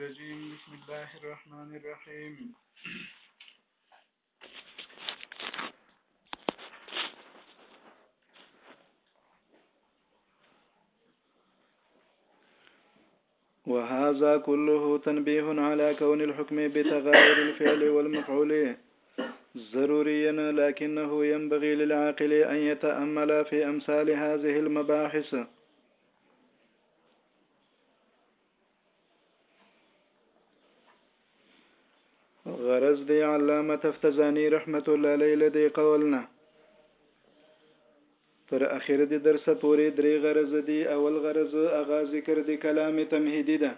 الرجيم بسم الله الرحمن الرحيم وهذا كله تنبيه على كون الحكم بتغاير الفعل والمفعول ضروريا لكنه ينبغي للعاقل أن يتأمل في أمثال هذه المباحث غرض دی علامه تفتزانی رحمت الله علیه لدی قولنا تر اخر دی درس پوری درې غرض دی اول غرض اغا ذکر دی کلام تمهیدی ده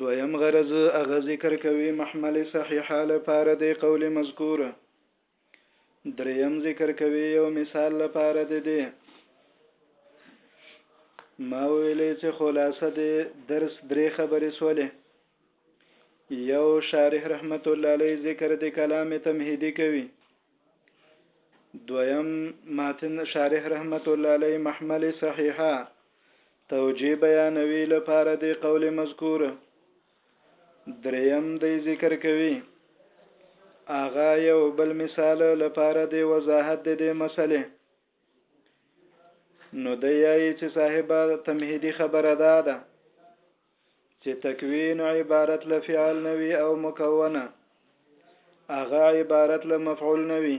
دویم غرض اغا ذکر کوي محمل صحیحه لپاره دی قول مذکوره دریم ذکر کوي یو مثال لپاره د دې ما ویلې چې خلاصه د درس درې خبرې سولې یو شارح رحمت الله علیه ذکر د کلام تمهیدی کوي دویم ماتن شارح رحمت الله علیه محمل صحیحه توجیه بیانوي لپاره د قول مذکور دریم دی ذکر کوي اغا یو بل مثال لپاره دی وضاحت د دې مسلې نو د یای چې صاحب تمهیدی خبره ده ده چې تکوین عبارت له فعل نوي او مکونه اغه عبارت له مفعول نوي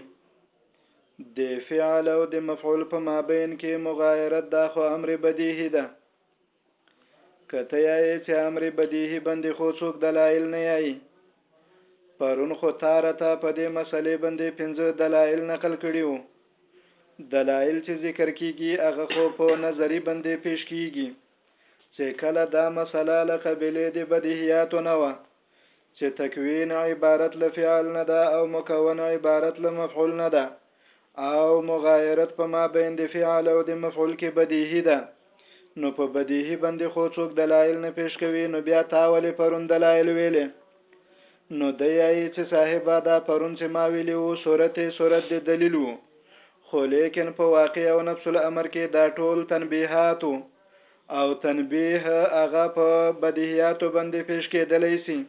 د فعل او د مفعول په مابین کې مغایرت دا خو امر بدیهی ده که ته یې چې امر بدیهی بندې خو څوک دلایل نه یای پرون خو تاره ته په دې مسلې بندې پنځه دلایل نقل کړیو دلایل چې ذکر کیږي هغه خو په نظری بندې پیش کیږي چې کله دا مسله له قبیلې د بدیهیاتو نه وه چې تکوین عبارت له فعل نه ده او مکون عبارت له مفعول نه ده او مغایرت په ما بین د فعل او د مفعول کې بدیهی ده نو په بدیهی باندې خو څوک دلایل نه پیش کوي نو بیا تا ولې پرون دلایل ویلې نو د یای چې صاحب دا پرون چې ما ویلی وو صورت صورت د دلیل وو خو لیکن په واقع او نفس الامر کې دا ټول تنبیهات او تنبیه هغه په بدیهیاتو باندې پیش کېدلی سي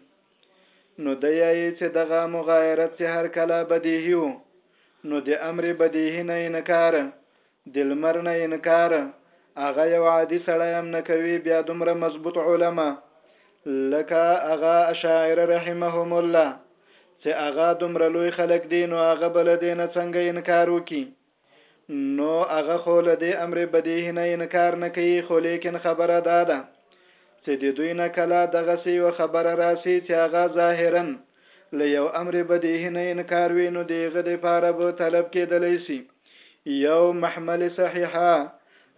نو دی یې چې دغه مغایرت چې هر کله بدیهی وو نو د امر بدیهی نه انکار د لمر نه انکار هغه یو عادي سړی هم نه کوي بیا دومره مضبوط علما لکه هغه اشاعر رحمهم الله چې هغه دومره لوی خلک دي نو هغه بل دې نه څنګه انکار وکړي نو هغه خو له دې امر بدیه نه انکار نه کوي خو لیکن خبره دا ده چې د دوی نه کله دغه سی و خبره راسي چې هغه ظاهرا له یو امر بدیه نه انکار وي نو دیغه د پاره به طلب کېدلی سي یو محمل صحیحه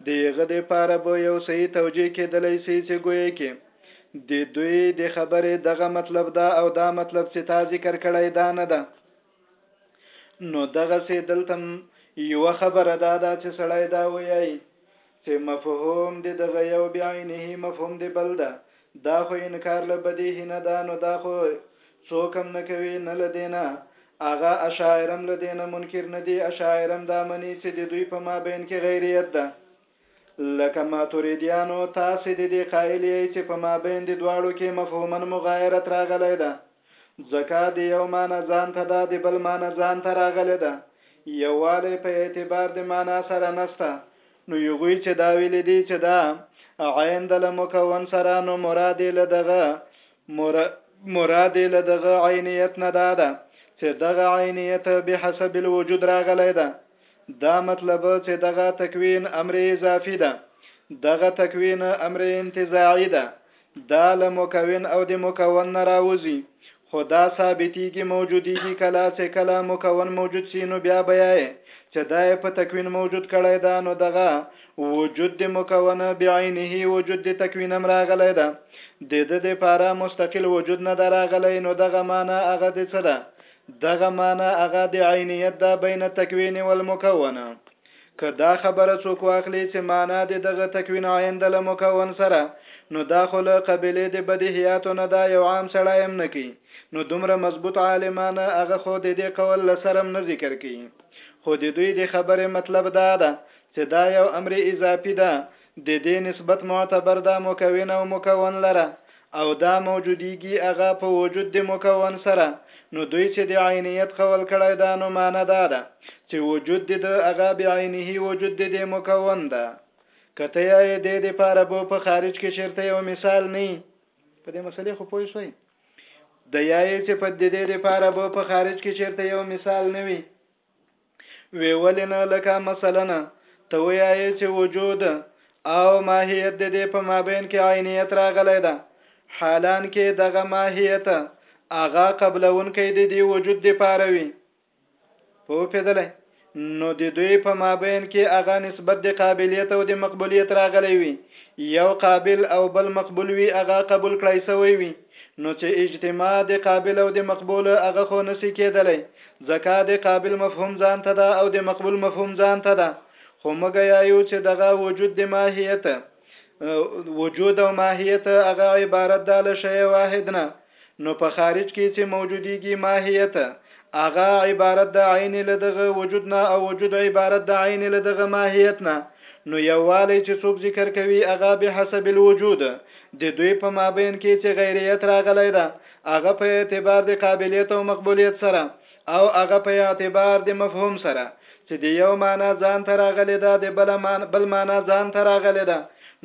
دیغه د پاره به یو صحیح توجیه کېدلی سي چې ګویا کې د دوی د خبرې دغه مطلب دا او دا مطلب چې تا ذکر کړی دا نه ده نو دغسې دلتم یوه خبره دا ده چې سړی دا ویایي چې مفهوم د دغه یو بعینه مفهوم د بل ده دا خو انکار له بدیه نه ده نو دا خو څوک هم نه کوي نه له دې نه هغه اشاعرم له دې نه منکر نه دي اشاعرم دا مني چې د دوی په مابین کې غیریت ده لکه ماتوریدیانو، تاسې د دې قائل یئ چې په مابین د دواړو کې مفهوماً مغایرت راغلی ده، ځکه د یو معنی ځان ته ده، د بل معنی ځان ته راغلې ده، یووالی په اعتبار د معنی سره نشته. نو یغوی چې دا ویلي دي چې دا عین ده له مکون سره، نو مراد یې له دغه مراد یې له دغه عینیت نه دا ده چې دغه عینیت بحسب الوجود راغلی ده، دا مطلب چې دغه تکوین امر اضافي ده دغه تکوین امر انتزاعي ده دا له مکون او د مکون نه راوځي خو دا ثابتېږي موجودېږي کله چې کله مکون موجود سي نو بیا بیا چې دا په تکوین موجود کړی دا نو دغه وجود د مکون بعینه وجود د تکوین هم راغلی ده د د لپاره مستقل وجود نه دراغلی نو دغه معنی هغه د څه ده دغه معنی هغه د عینیت دا بین تکوین والمکونه که دا خبره څوک واخلي چې معنا د دغه تکوین عین د له مکون سره نو دا خو له قبیلې د بدیهیاتو نه دا یو عام سړی هم نه کی نو دومره مضبوط عالمانه هغه خو د دې قول له سرم نه ذکر کی خو د دوی د خبرې مطلب دا ده چې دا یو امر اضافي ده ددې نسبت معتبر دا مکون او مکون لره او دا موجودیږي هغه په وجود د مکون سره نو دوی چې د عینیت قول کړی دا نو معنی دا ده چې وجود د ده هغه بعینه وجود د دې مکون ده کته یې د دې پاره بو په خارج کې شرط یو مثال نه په دې مسلې خو پوه شوي د یایې چې په دې دې لپاره به په خارج کې چیرته یو مثال نه وي وی ولې نه لکه مثلا ته ویایې چې وجود او ماهیت د دې په مابین کې عینیت راغلی ده حالان کې دغه ماهیت هغه قبلونکی د دې وجود د پاره وي په پیدلې نو د دوی په مابین کې هغه نسبت د قابلیت او د مقبولیت راغلی وي یو قابل او بل مقبول وي هغه قبول کړای سوی وي نو چې اجتماع د قابل او د مقبول هغه خو نسی کېدلی ځکه د قابل مفهوم ځان ته ده او د مقبول مفهوم ځان ته ده خو موږ یایو چې دغه وجود د ماهیت وجود او ماهیت هغه عبارت ده له شی واحد نه نو په خارج کې چې موجودیږي ماهیت هغه عبارت د عین له دغه وجود نه او وجود عبارت د عین له دغه ماهیت نه نو یووالی چې څوک ذکر کوي هغه به حسب الوجود د دوی په مابین کې چې غیریت راغلی ده هغه په اعتبار د قابلیت او مقبولیت سره او هغه په اعتبار د مفهوم سره چې د یو معنا ځان ته راغلې ده د بل معنا بل معنا ځان ته راغلې ده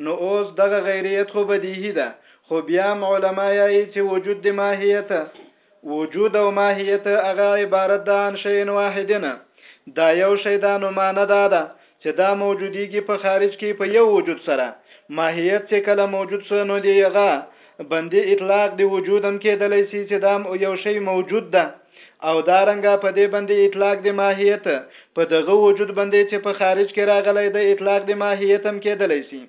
نو اوس دغه غیریت خو بدیهی ده خو بیا هم علما یایي چې وجود د ماهیت وجود او ماهیت هغه عبارت ده عن شیء واحد نه دا یو شی ده نو معنا دا ده چه دا موجودیږی په خارج کی په یو وجود سره ماهیت چه کله موجود سو نو د یغه بندی اطلاق د وجود هم کیدلی سی چه دا یو شی موجود ده او دا رنګه په دی بندی اطلاق د ماهیت په دغه وجود بندی چه په خارج کی راغلی ده اطلاق د ماهیت هم کیدلی سی.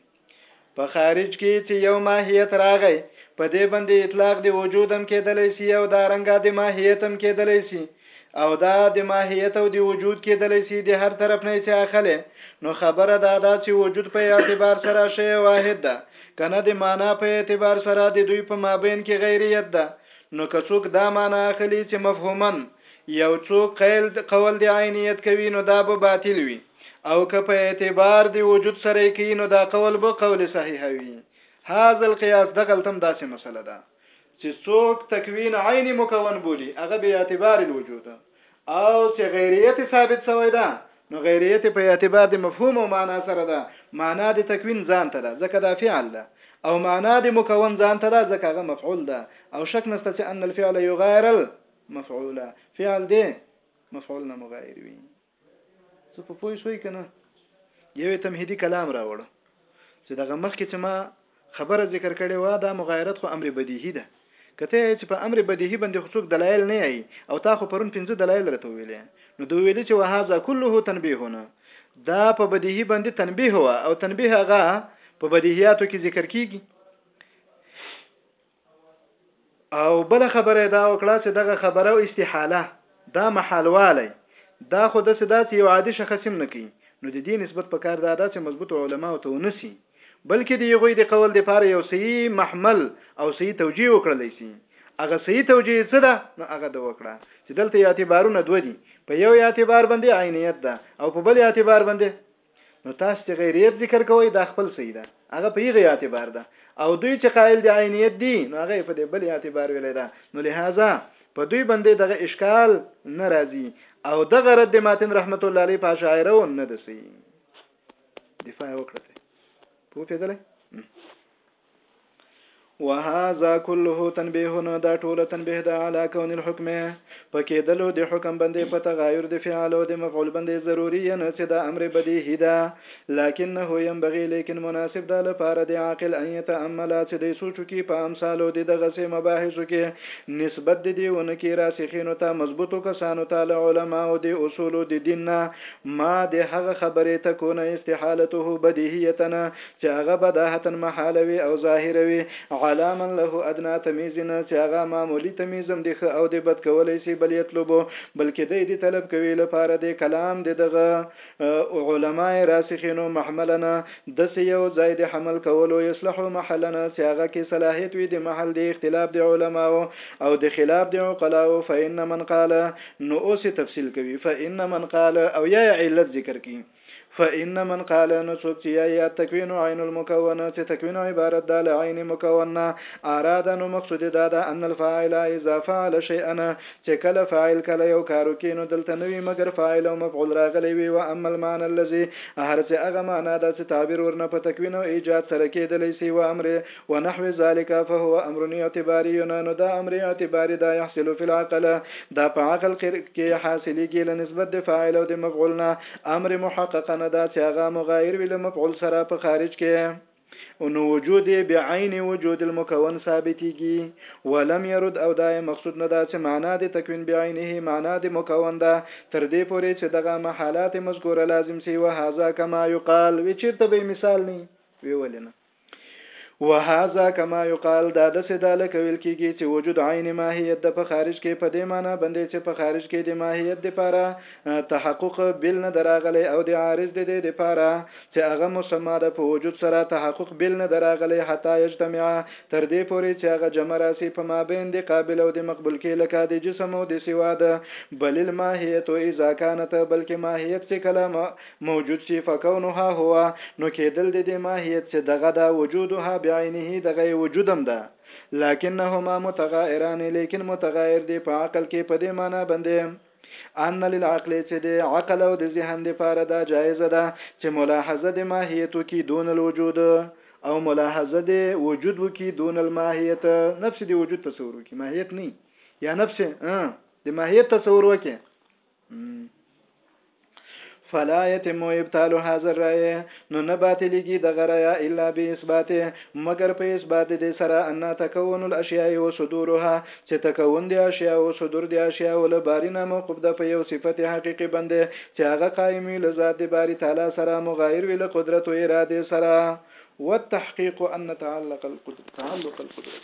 په خارج کې چې یو ماهیت راغی په دې باندې اطلاق دی وجودم کېدلی سي او دا رنګه د ماهیتم کېدلی سي او دا د ماهیت او د وجود کېدلی سي د هر طرف نه چې اخلي نو خبره دا ده چې وجود په اعتبار سره شی واحد ده کنه د معنا په اعتبار سره د دوی په مابین کې غیریت ده نو که څوک دا معنا اخلي چې مفهومن یو څوک قیل قول د عینیت کوي نو دا به باطل وي او که په اعتبار دی وجود سره کی نو دا قول به قول صحیح وي هاذ القياس دغلتم داسې مسله ده چې څوک تکوین عین مکون بولی هغه به اعتبار الوجود او چې غیریت ثابت شوی ده نو غیریت په اعتبار د مفهوم او معنا سره ده معنا د تکوین ځان ته ده ځکه دا فعل ده او معنا د مکون ځان ته ده ځکه هغه مفعول ده او شک نشته چې ان الفعل یغیر المفعول فعل دی مفعول نه مغایر وي څه په پوه شوي کنه یو تمهیدی کلام راوړ چې دغه مخ کې چې ما خبره ذکر کړې و دا مغایرت خو امر بدیهی ده کته چې په امر بدیهی باندې خو څوک دلایل نه ای او تا خو پرون پنځه دلایل راته ویلې نو دوی ویلې چې وهذا كله تنبيهونه دا په بدیهی باندې تنبیه و او تنبیه هغه په بدیهیاتو کې ذکر کیږي او بله خبره یې دا وکړه چې دغه خبره او استحاله دا محالوالی دا خو داسې دا چې یو عادي شخص هم نه کوي نو د دې نسبت په کار دا ده چې مضبوط علما او ته ونسی بلکې د یغوی د قول لپاره یو صحیح محمل او صحیح توجیه وکړلی شي هغه صحیح توجیه څه ده نو هغه د وکړه چې دلته اعتبارونه دوه دي په یو اعتبار باندې عینیت ده او په بل اعتبار باندې نو تاسو چې غیریت ذکر کوئ دا خپل صحیح ده هغه په یغه اعتبار ده او دوی چې قائل دي عینیت دي نو هغه په دې بل اعتبار ویل ده نو لہذا په دوی باندې دغه اشکال ناراضي او دغه رد ماتن رحمت الله علیه په شاعرو نه دسي دفاع وکړه په پیدلې وهذا كله تنبيه دا ټوله تنبيه ده على كون الحكم پکېدلو د حکم باندې په تغایر د فعل او د مفعول باندې ضروري نه چې دا امر بدیهی ده لکنه ينبغي لیکن مناسب ده لپاره د عاقل ان يتامل چې د سوچو کې په امثالو د دغه سه مباحثو کې نسبت د دیونه کې راسخینو ته مضبوطو کسانو ته علماء او د اصول د دین نه ما د هغه خبرې ته کو نه استحالته بدیهیتنه چې هغه بداهتاً محاله وي او ظاهره وي، علی من له ادنی تمیز نه چې هغه معمولي تمیز هم دې ښه او دې بد کولی شي، بل یطلب، بلکې دی دې طلب کوي لپاره دې کلام د دغه علماء راسخینو محملنا داسې یو ځای د حمل کولو یصلح محلنا چې هغه کې صلاحیت وي د محل د اختلاف د علماوو او د خلاف د عقلاوو فإن من قال نو اوس یې تفصیل کوي فإن من قال او یا یې علت ذکر کوي. فإن من قال نو څوک چې یایي التکوین عین المکون چې تکوین عبارت ده له عین مکون نه اراد نو مقصود یې دا ده ان الفاعل اذا فعل شیئا چې کله فاعل کله یو کار وکړي نو دلته نه وي مګر فاعل او مفعول راغلی وي و اما المعنى الذي هر څه هغه معنا ده چې تعبیر ورنه په تکوین او ایجاد سره کېدلی سي و امر ونحو ذلك فهو امر اعتباري نو دا امر اعتباري دا يحصل في العقل دا په عقل کې حاصلېږي له نسبت د فاعل او د مفعول نه امر محقق نه دا چې هغه مغایر وي له مفعول سره په خارج کې نو وجود بعین وجود المکون ثابتېږي ولم يرد او دا مقصود نه دا چې معنا د تکوین بعینه معنا د مکون ده تر دې پورې چې دغه محالات مذکوره لازم سي وهذا کما یقال وی چیرته به مثال نه وی ولنه وهذا کما یقال دا د سدا لکه ویل کیږي چې وجود عین ماهیت د په خارج کې په دې معنی باندې چې په خارج کې د ماهیت د پاره تحقق بل نه دراغلی او د عارض د دې د پاره چې هغه مسما د په وجود سره تحقق بل نه دراغلی حتا یجتمع تر دې پورې چې هغه جمع راسي په مابین د قابل او د مقبول کې لکه د جسم او د سوا د بل الماهیت اذا كانت بلکې ماهیت چې کلام موجود شي فکونها هو نو کېدل د دې ماهیت چې دغه ده وجودها بعینه دغه یې وجود هم ده لکنهما متغایران لیکن متغایر دي په عقل کې په دې معنا باندې ان للعقل چې د عقل او د ذهن لپاره دا جایزه ده چې ملاحظه د ماهیت کی دون الوجود او ملاحظه د وجود کی دون الماهیت نفس د وجود تصور کی ماهیت نه یا نفس د ماهیت تصور وکي فلا يتم ابطال هذا الرأي نو نه باطلېږي د غرایا الا به اثبات مگر په اثبات دې سره ان تکون الاشیاء او صدورها چې تکون دي اشیاء او صدور دي اشیاء ول بارینه موقوف ده په یو صفت حقيقي باندې چې هغه قائم وي لذات باری تعالی سره مغایر وي له قدرت او اراده سره والتحقيق ان تعلق القدرت تعلق القدرت